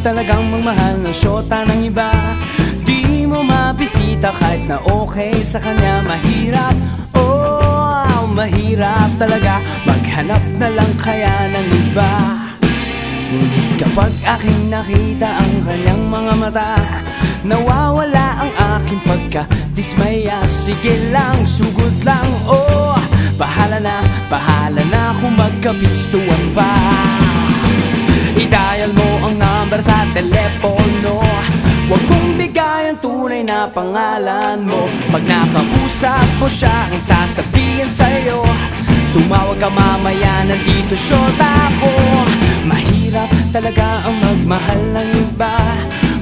talagang magmahal ng syota ng iba. Di mo mabisita kahit na okay sa kanya Mahirap, oh, mahirap talaga Maghanap na lang kaya ng iba. Ngunit kapag aking nakita ang kanyang mga mata Nawawala ang aking pagka-dismaya. Sige lang, sugod lang, oh Bahala na, bahala na kung magkapistuan pa. I-dial number sa telepono. Huwag mong bigay ang tunay na pangalan mo. Pag nakausap mo siya, ang sasabihin sa'yo Tumawag ka mamaya, nandito syota ko Mahirap talaga ang magmahal ng iba.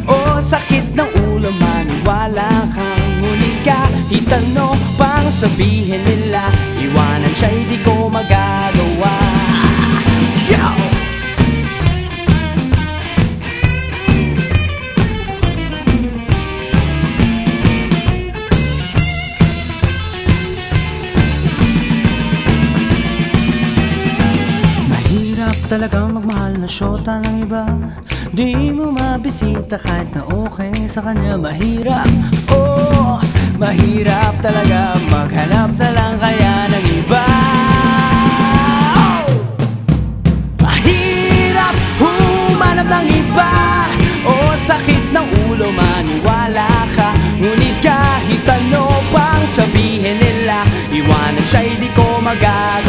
O sakit ng ulo, maniwala kang Ngunit kahit ano pang sabihin nila Iwanan siya'y di ko magagawa talagang magmahal na syota ng iba. Di mo mabisita kahit na okay sa kanya. Mahirap, oh, mahirap talaga. Maghanap na lang kaya ng iba. Oh! Mahirap humanap ng iba. O sakit ng ulo maniwala ka. Ngunit kahit ano pang sabihin nila Iwanan siya'y di ko magagawa